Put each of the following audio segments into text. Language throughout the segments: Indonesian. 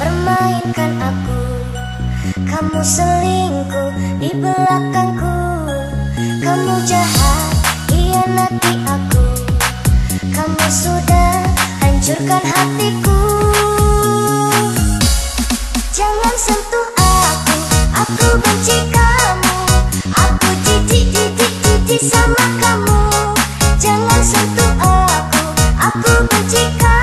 permainkan aku. Kamu selingkuh di belakangku. Kamu jahat, hianati aku. Kamu sudah hancurkan hatiku. Jangan sentuh aku, aku benci kamu. Aku jijik, jijik, jijik sama kamu. Jangan sentuh aku, aku benci kamu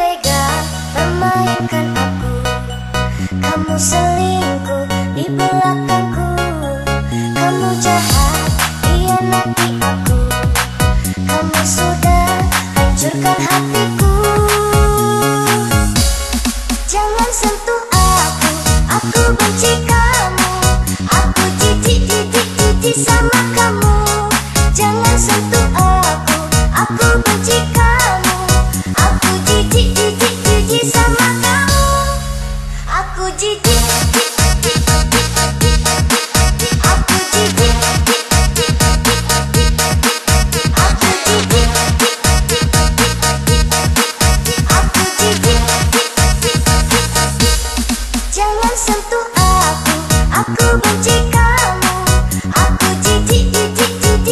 tega permainkan aku. Kamu selingkuh di belakangku. Kamu jahat, hianati aku. Kamu sudah hancurkan hatiku. Jangan sentuh aku, aku benci kamu. Aku jijik, jijik, jijik sama kamu. Jangan sentuh aku, aku benci kamu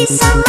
jijik,